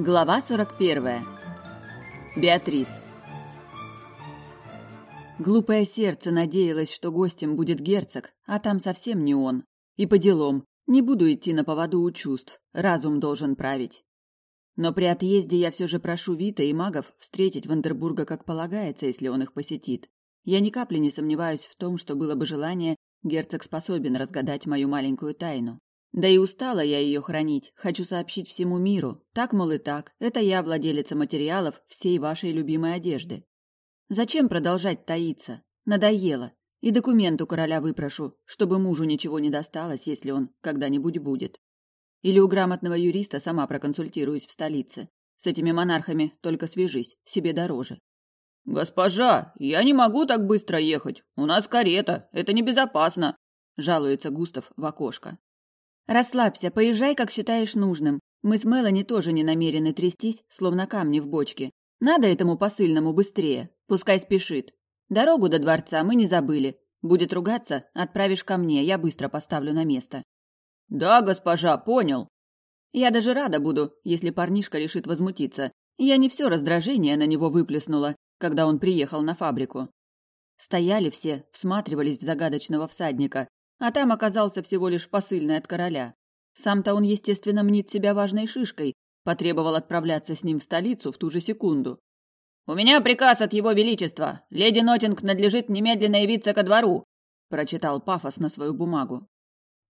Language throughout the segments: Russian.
Глава 41. Беатрис. Глупое сердце надеялось, что гостем будет герцог, а там совсем не он. И по делам. Не буду идти на поводу у чувств. Разум должен править. Но при отъезде я все же прошу Вита и магов встретить Вандербурга как полагается, если он их посетит. Я ни капли не сомневаюсь в том, что было бы желание, герцог способен разгадать мою маленькую тайну. Да и устала я ее хранить, хочу сообщить всему миру. Так, мол, и так, это я владелица материалов всей вашей любимой одежды. Зачем продолжать таиться? Надоело. И документ у короля выпрошу, чтобы мужу ничего не досталось, если он когда-нибудь будет. Или у грамотного юриста сама проконсультируюсь в столице. С этими монархами только свяжись, себе дороже. «Госпожа, я не могу так быстро ехать. У нас карета, это небезопасно», – жалуется Густав в окошко. Расслабься, поезжай, как считаешь нужным. Мы с Мелани тоже не намерены трястись, словно камни в бочке. Надо этому посыльному быстрее, пускай спешит. Дорогу до дворца мы не забыли. Будет ругаться, отправишь ко мне, я быстро поставлю на место. Да, госпожа, понял. Я даже рада буду, если парнишка решит возмутиться. Я не все раздражение на него выплеснула, когда он приехал на фабрику. Стояли все, всматривались в загадочного всадника, а там оказался всего лишь посыльный от короля. Сам-то он, естественно, мнит себя важной шишкой, потребовал отправляться с ним в столицу в ту же секунду. «У меня приказ от его величества. Леди Нотинг надлежит немедленно явиться ко двору», – прочитал пафос на свою бумагу.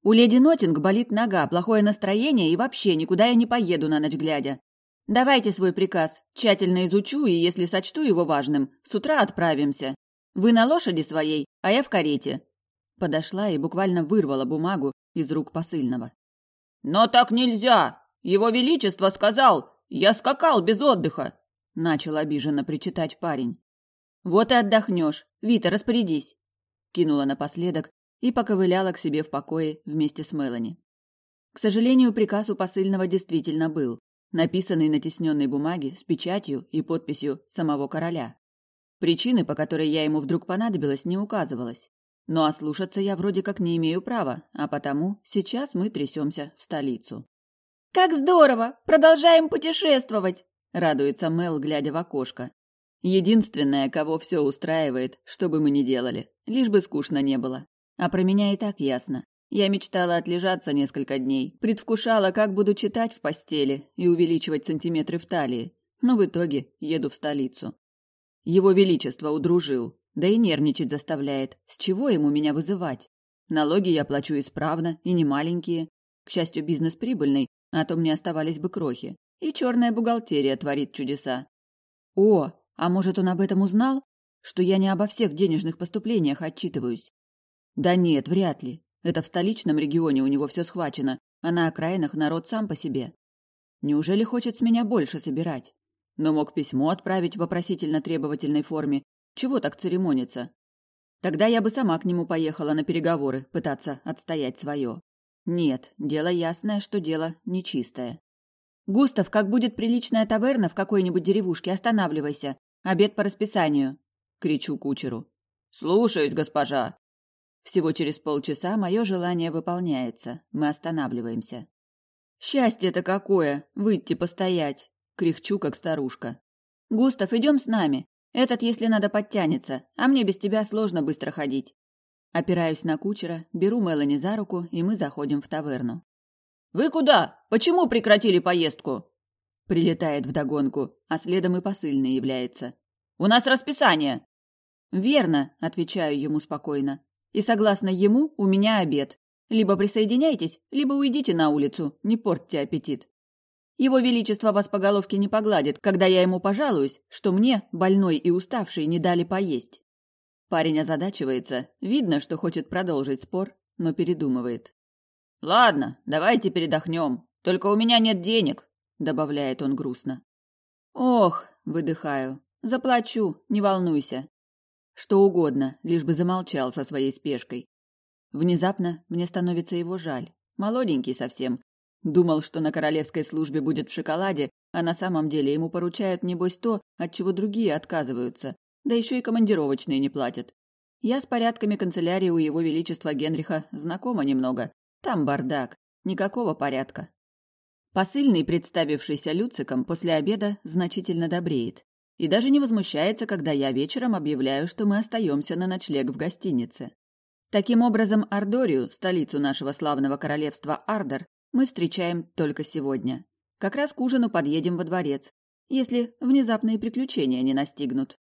«У леди Нотинг болит нога, плохое настроение и вообще никуда я не поеду на ночь глядя. Давайте свой приказ, тщательно изучу и, если сочту его важным, с утра отправимся. Вы на лошади своей, а я в карете. Подошла и буквально вырвала бумагу из рук посыльного. «Но так нельзя! Его Величество сказал! Я скакал без отдыха!» Начал обиженно причитать парень. «Вот и отдохнешь. Вита, распорядись!» Кинула напоследок и поковыляла к себе в покое вместе с Мелани. К сожалению, приказ у посыльного действительно был, написанный на тесненной бумаге с печатью и подписью самого короля. Причины, по которой я ему вдруг понадобилась, не указывалось. Но ослушаться я вроде как не имею права, а потому сейчас мы трясемся в столицу. «Как здорово! Продолжаем путешествовать!» – радуется Мел, глядя в окошко. Единственное, кого все устраивает, что бы мы ни делали, лишь бы скучно не было. А про меня и так ясно. Я мечтала отлежаться несколько дней, предвкушала, как буду читать в постели и увеличивать сантиметры в талии, но в итоге еду в столицу. Его Величество удружил, да и нервничать заставляет. С чего ему меня вызывать? Налоги я плачу исправно и не маленькие. К счастью, бизнес прибыльный, а то мне оставались бы крохи. И черная бухгалтерия творит чудеса. О, а может, он об этом узнал? Что я не обо всех денежных поступлениях отчитываюсь? Да нет, вряд ли. Это в столичном регионе у него все схвачено, а на окраинах народ сам по себе. Неужели хочет с меня больше собирать? Но мог письмо отправить в вопросительно-требовательной форме чего так церемониться? Тогда я бы сама к нему поехала на переговоры, пытаться отстоять свое. Нет, дело ясное, что дело нечистое. «Густав, как будет приличная таверна в какой-нибудь деревушке, останавливайся. Обед по расписанию!» — кричу кучеру. «Слушаюсь, госпожа!» Всего через полчаса мое желание выполняется. Мы останавливаемся. «Счастье-то какое! Выйти постоять!» — кряхчу, как старушка. «Густав, идем с нами. Этот, если надо, подтянется, а мне без тебя сложно быстро ходить. Опираюсь на кучера, беру Мелани за руку, и мы заходим в таверну. «Вы куда? Почему прекратили поездку?» Прилетает вдогонку, а следом и посыльный является. «У нас расписание!» «Верно», — отвечаю ему спокойно. «И согласно ему, у меня обед. Либо присоединяйтесь, либо уйдите на улицу, не портьте аппетит». Его Величество вас по головке не погладит, когда я ему пожалуюсь, что мне, больной и уставший, не дали поесть. Парень озадачивается, видно, что хочет продолжить спор, но передумывает. «Ладно, давайте передохнем. Только у меня нет денег», — добавляет он грустно. «Ох», — выдыхаю, — «заплачу, не волнуйся». Что угодно, лишь бы замолчал со своей спешкой. Внезапно мне становится его жаль. Молоденький совсем, Думал, что на королевской службе будет в шоколаде, а на самом деле ему поручают, небось, то, от чего другие отказываются, да еще и командировочные не платят. Я с порядками канцелярии у его величества Генриха знакома немного. Там бардак, никакого порядка. Посыльный, представившийся Люциком, после обеда значительно добреет. И даже не возмущается, когда я вечером объявляю, что мы остаемся на ночлег в гостинице. Таким образом, Ардорию, столицу нашего славного королевства Ардор, мы встречаем только сегодня. Как раз к ужину подъедем во дворец, если внезапные приключения не настигнут.